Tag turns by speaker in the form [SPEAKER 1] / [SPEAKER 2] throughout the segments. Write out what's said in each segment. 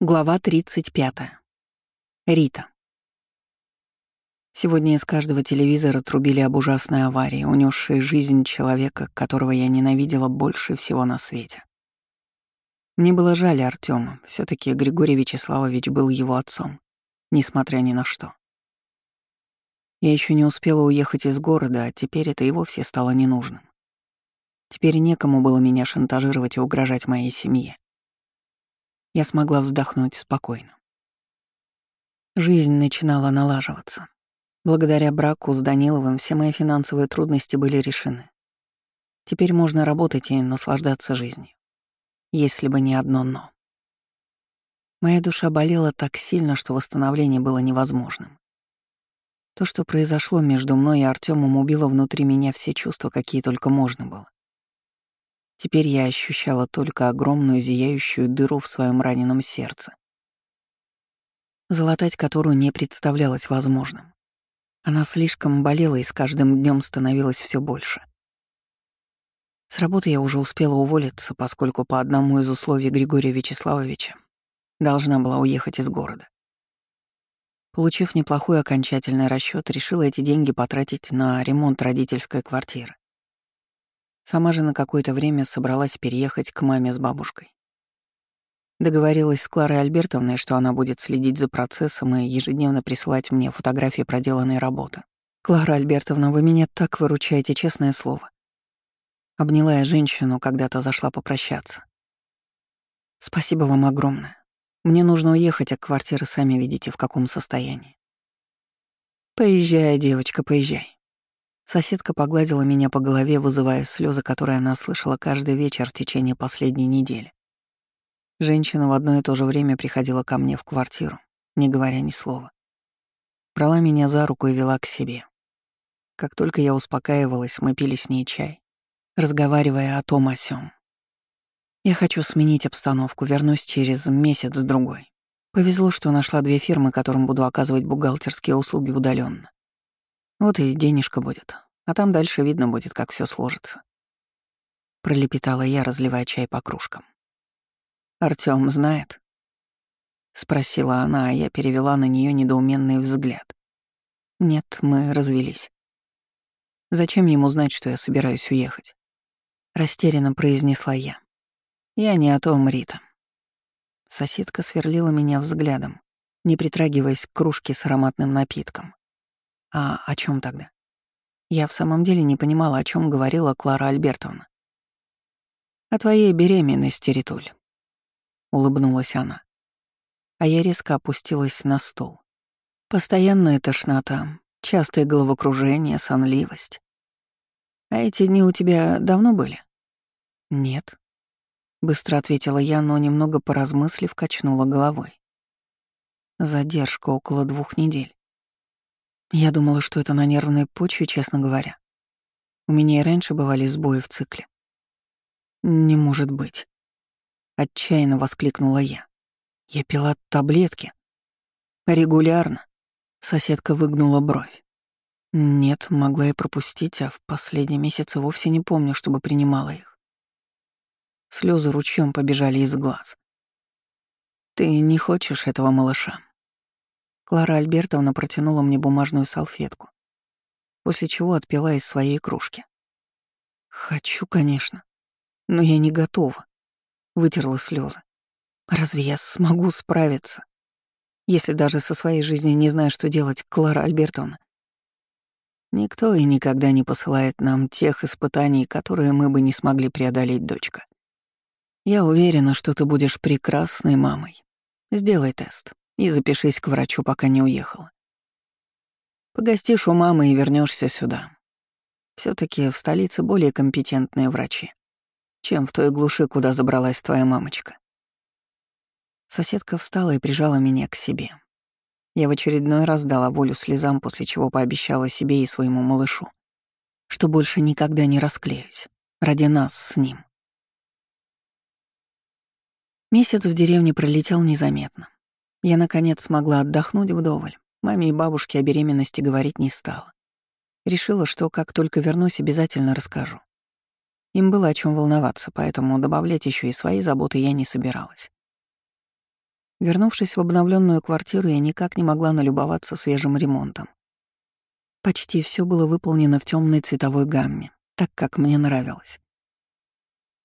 [SPEAKER 1] Глава 35. Рита. Сегодня из каждого телевизора трубили об ужасной аварии, унесшей жизнь человека, которого я ненавидела больше всего на свете. Мне было жаль Артема, все таки Григорий Вячеславович был его отцом, несмотря ни на что. Я еще не успела уехать из города, а теперь это и вовсе стало ненужным. Теперь некому было меня шантажировать и угрожать моей семье я смогла вздохнуть спокойно. Жизнь начинала налаживаться. Благодаря браку с Даниловым все мои финансовые трудности были решены. Теперь можно работать и наслаждаться жизнью. Если бы не одно «но». Моя душа болела так сильно, что восстановление было невозможным. То, что произошло между мной и Артемом, убило внутри меня все чувства, какие только можно было. Теперь я ощущала только огромную зияющую дыру в своем раненом сердце, залатать которую не представлялось возможным. Она слишком болела и с каждым днем становилась все больше. С работы я уже успела уволиться, поскольку по одному из условий Григория Вячеславовича должна была уехать из города. Получив неплохой окончательный расчет, решила эти деньги потратить на ремонт родительской квартиры. Сама же на какое-то время собралась переехать к маме с бабушкой. Договорилась с Кларой Альбертовной, что она будет следить за процессом и ежедневно присылать мне фотографии проделанной работы. «Клара Альбертовна, вы меня так выручаете, честное слово». Обняла я женщину, когда-то зашла попрощаться. «Спасибо вам огромное. Мне нужно уехать, а квартиры сами видите, в каком состоянии». «Поезжай, девочка, поезжай. Соседка погладила меня по голове, вызывая слезы, которые она слышала каждый вечер в течение последней недели. Женщина в одно и то же время приходила ко мне в квартиру, не говоря ни слова. Брала меня за руку и вела к себе. Как только я успокаивалась, мы пили с ней чай, разговаривая о том о сём. Я хочу сменить обстановку, вернусь через месяц-другой. Повезло, что нашла две фирмы, которым буду оказывать бухгалтерские услуги удаленно. Вот и денежка будет, а там дальше видно будет, как все сложится. Пролепетала я, разливая чай по кружкам. Артём знает? Спросила она, а я перевела на нее недоуменный взгляд. Нет, мы развелись. Зачем ему знать, что я собираюсь уехать? Растерянно произнесла я. Я не о том, Рита. Соседка сверлила меня взглядом, не притрагиваясь к кружке с ароматным напитком. А о чем тогда? Я в самом деле не понимала, о чем говорила Клара Альбертовна. «О твоей беременности, Ритуль», — улыбнулась она. А я резко опустилась на стол. Постоянная тошнота, частое головокружение, сонливость. А эти дни у тебя давно были? Нет. Быстро ответила я, но немного поразмыслив, качнула головой. Задержка около двух недель. Я думала, что это на нервной почве, честно говоря. У меня и раньше бывали сбои в цикле. «Не может быть», — отчаянно воскликнула я. «Я пила таблетки. Регулярно». Соседка выгнула бровь. Нет, могла я пропустить, а в последние месяцы вовсе не помню, чтобы принимала их. Слезы ручьем побежали из глаз. «Ты не хочешь этого малыша?» Клара Альбертовна протянула мне бумажную салфетку, после чего отпила из своей кружки. «Хочу, конечно, но я не готова», — вытерла слезы. «Разве я смогу справиться, если даже со своей жизнью не знаю, что делать, Клара Альбертовна?» Никто и никогда не посылает нам тех испытаний, которые мы бы не смогли преодолеть, дочка. Я уверена, что ты будешь прекрасной мамой. Сделай тест и запишись к врачу, пока не уехала. Погостишь у мамы и вернешься сюда. все таки в столице более компетентные врачи, чем в той глуши, куда забралась твоя мамочка. Соседка встала и прижала меня к себе. Я в очередной раз дала волю слезам, после чего пообещала себе и своему малышу, что больше никогда не расклеюсь. Ради нас с ним. Месяц в деревне пролетел незаметно. Я, наконец, смогла отдохнуть вдоволь. Маме и бабушке о беременности говорить не стала. Решила, что как только вернусь, обязательно расскажу. Им было о чем волноваться, поэтому добавлять еще и свои заботы я не собиралась. Вернувшись в обновленную квартиру, я никак не могла налюбоваться свежим ремонтом. Почти все было выполнено в темной цветовой гамме, так как мне нравилось.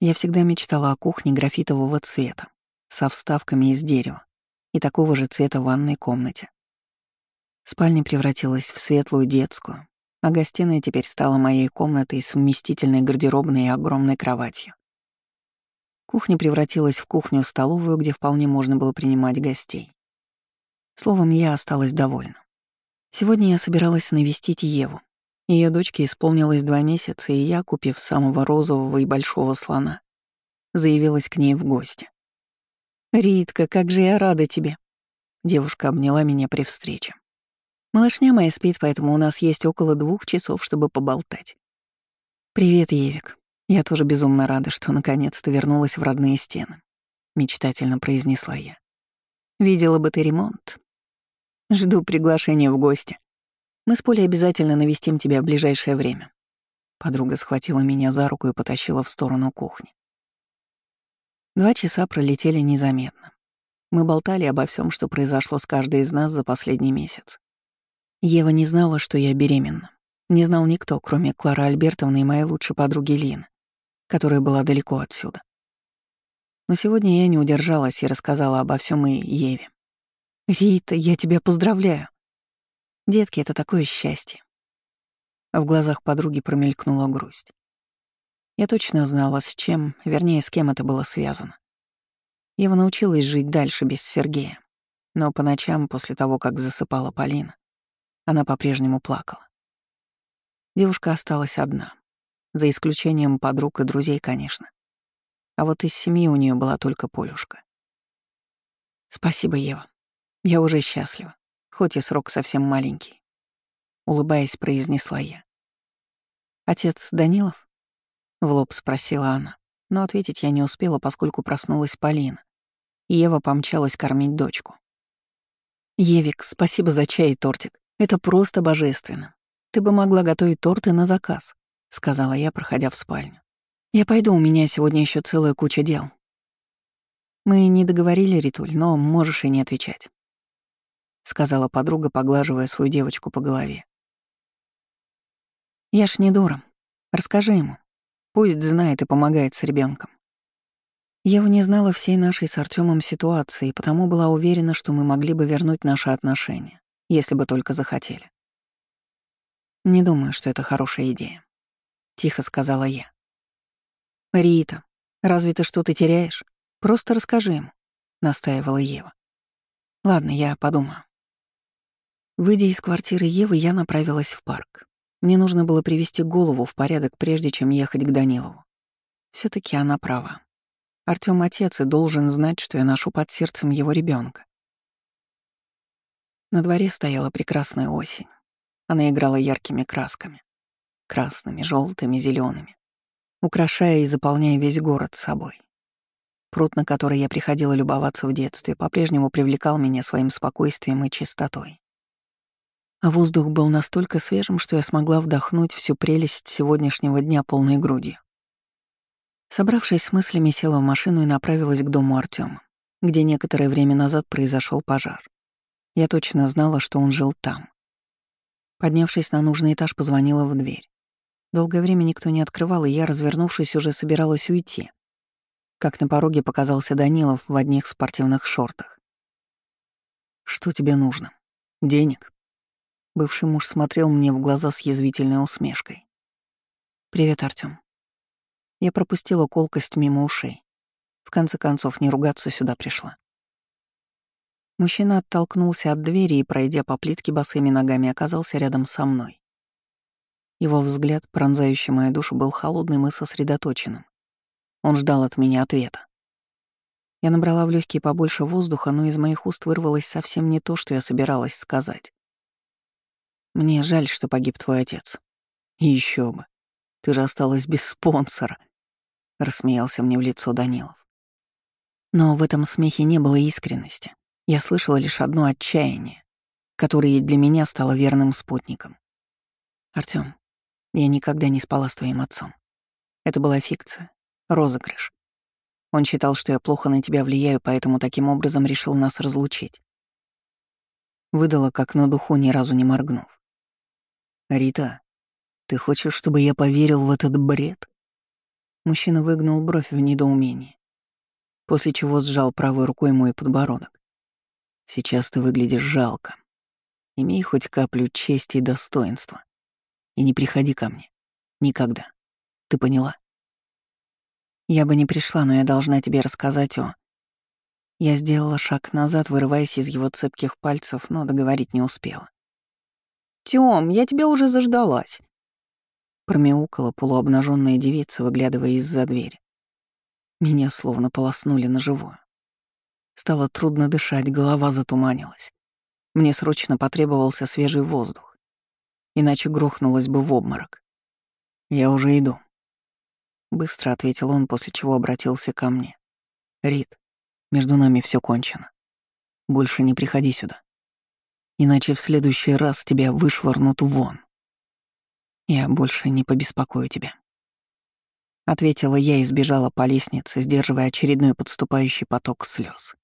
[SPEAKER 1] Я всегда мечтала о кухне графитового цвета, со вставками из дерева и такого же цвета в ванной комнате. Спальня превратилась в светлую детскую, а гостиная теперь стала моей комнатой с вместительной гардеробной и огромной кроватью. Кухня превратилась в кухню-столовую, где вполне можно было принимать гостей. Словом, я осталась довольна. Сегодня я собиралась навестить Еву. Ее дочке исполнилось два месяца, и я, купив самого розового и большого слона, заявилась к ней в гости. «Ритка, как же я рада тебе!» Девушка обняла меня при встрече. «Малышня моя спит, поэтому у нас есть около двух часов, чтобы поболтать». «Привет, Евик. Я тоже безумно рада, что наконец-то вернулась в родные стены», — мечтательно произнесла я. «Видела бы ты ремонт. Жду приглашения в гости. Мы с Полей обязательно навестим тебя в ближайшее время». Подруга схватила меня за руку и потащила в сторону кухни. Два часа пролетели незаметно. Мы болтали обо всем, что произошло с каждой из нас за последний месяц. Ева не знала, что я беременна. Не знал никто, кроме Клары Альбертовны и моей лучшей подруги Лины которая была далеко отсюда. Но сегодня я не удержалась и рассказала обо всем и Еве. «Рита, я тебя поздравляю!» Детки, это такое счастье. В глазах подруги промелькнула грусть. Я точно знала, с чем, вернее, с кем это было связано. Ева научилась жить дальше без Сергея, но по ночам, после того, как засыпала Полина, она по-прежнему плакала. Девушка осталась одна за исключением подруг и друзей, конечно. А вот из семьи у нее была только Полюшка. «Спасибо, Ева. Я уже счастлива, хоть и срок совсем маленький», — улыбаясь, произнесла я. «Отец Данилов?» — в лоб спросила она, но ответить я не успела, поскольку проснулась Полина, Ева помчалась кормить дочку. «Евик, спасибо за чай и тортик. Это просто божественно. Ты бы могла готовить торты на заказ. — сказала я, проходя в спальню. «Я пойду, у меня сегодня еще целая куча дел». «Мы не договорили, Ритуль, но можешь и не отвечать», — сказала подруга, поглаживая свою девочку по голове. «Я ж не дура. Расскажи ему. Пусть знает и помогает с ребенком. Ева не знала всей нашей с Артемом ситуации, потому была уверена, что мы могли бы вернуть наши отношения, если бы только захотели. Не думаю, что это хорошая идея. — тихо сказала я. «Рита, разве ты что-то теряешь? Просто расскажи ему», — настаивала Ева. «Ладно, я подумаю». Выйдя из квартиры Евы, я направилась в парк. Мне нужно было привести голову в порядок, прежде чем ехать к Данилову. все таки она права. Артём отец и должен знать, что я ношу под сердцем его ребенка. На дворе стояла прекрасная осень. Она играла яркими красками красными, желтыми, зелеными, украшая и заполняя весь город собой. Пруд, на который я приходила любоваться в детстве, по-прежнему привлекал меня своим спокойствием и чистотой. А воздух был настолько свежим, что я смогла вдохнуть всю прелесть сегодняшнего дня полной грудью. Собравшись с мыслями, села в машину и направилась к дому Артема, где некоторое время назад произошел пожар. Я точно знала, что он жил там. Поднявшись на нужный этаж, позвонила в дверь. Долгое время никто не открывал, и я, развернувшись, уже собиралась уйти. Как на пороге показался Данилов в одних спортивных шортах. «Что тебе нужно? Денег?» Бывший муж смотрел мне в глаза с язвительной усмешкой. «Привет, Артём». Я пропустила колкость мимо ушей. В конце концов, не ругаться сюда пришла. Мужчина оттолкнулся от двери и, пройдя по плитке босыми ногами, оказался рядом со мной. Его взгляд, пронзающий мою душу, был холодным и сосредоточенным. Он ждал от меня ответа. Я набрала в легкие побольше воздуха, но из моих уст вырвалось совсем не то, что я собиралась сказать. «Мне жаль, что погиб твой отец. И еще бы. Ты же осталась без спонсора», — рассмеялся мне в лицо Данилов. Но в этом смехе не было искренности. Я слышала лишь одно отчаяние, которое для меня стало верным спутником. Артём, я никогда не спала с твоим отцом. Это была фикция, розыгрыш. Он считал, что я плохо на тебя влияю, поэтому таким образом решил нас разлучить. Выдала как на духу, ни разу не моргнув. «Рита, ты хочешь, чтобы я поверил в этот бред?» Мужчина выгнул бровь в недоумении, после чего сжал правой рукой мой подбородок. «Сейчас ты выглядишь жалко. Имей хоть каплю чести и достоинства. И не приходи ко мне. Никогда. Ты поняла?» «Я бы не пришла, но я должна тебе рассказать о...» Я сделала шаг назад, вырываясь из его цепких пальцев, но договорить не успела. «Тём, я тебя уже заждалась!» Промяукала полуобнаженная девица, выглядывая из-за двери. Меня словно полоснули на живую. Стало трудно дышать, голова затуманилась. Мне срочно потребовался свежий воздух. Иначе грохнулась бы в обморок. «Я уже иду», — быстро ответил он, после чего обратился ко мне. «Рит, между нами все кончено. Больше не приходи сюда. Иначе в следующий раз тебя вышвырнут вон». Я больше не побеспокою тебя. Ответила я и сбежала по лестнице, сдерживая очередной подступающий поток слез.